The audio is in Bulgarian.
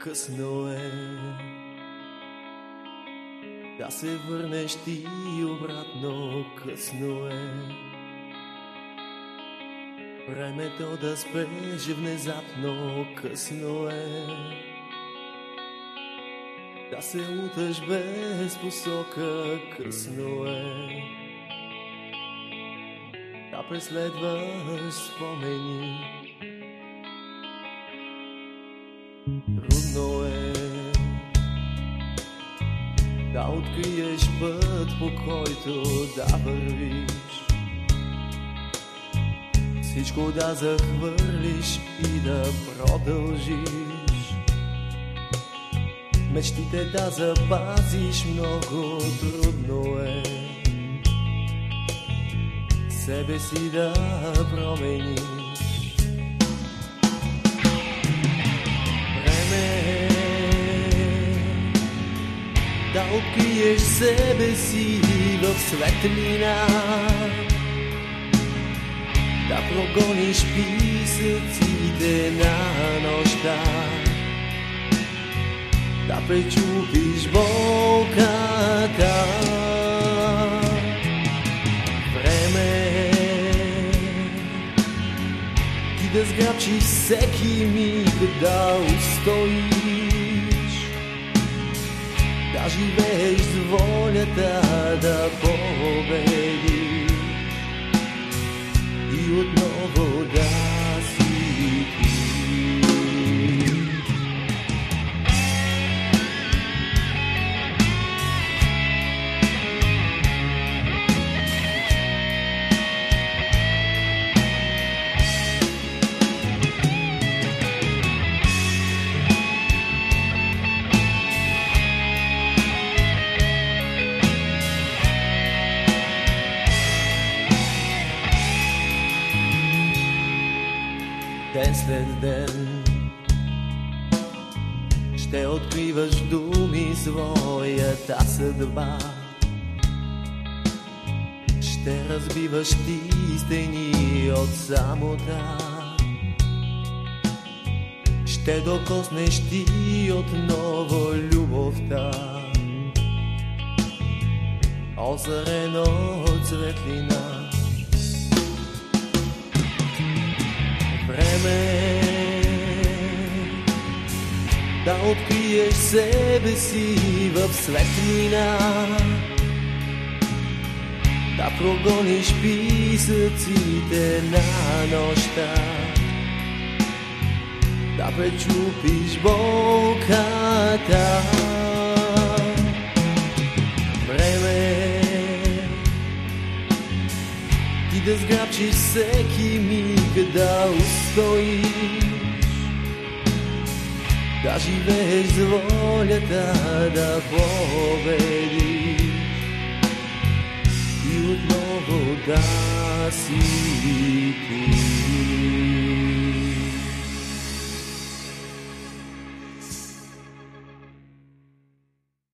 късно е. Да се върнеш ти обратно, късно е. Времето да спреш внезапно, късно е. Да се утъж без посока, късно е. Да преследваш спомени Трудно е да откриеш път, по който да вървиш. Всичко да захвърлиш и да продължиш. Мечтите да запазиш много трудно е. Себе си да промениш. Откриеш себе си в светлина, да прогониш писъците на нощта, да пречупиш болката. Време ти да сграбчиш всеки миг, да устоиш да живееш с волята да победиш след ден ще откриваш думи своята съдба. Ще разбиваш ти стени от самота. Ще докоснеш ти отново любовта. Озарено от светлина. Време. Да откриеш себе си в светлина, да прогониш писъците на нощта, да пречупиш болката. Да сграбчиш всеки миг да устоиш, да живееш с волята да победиш и отново да си.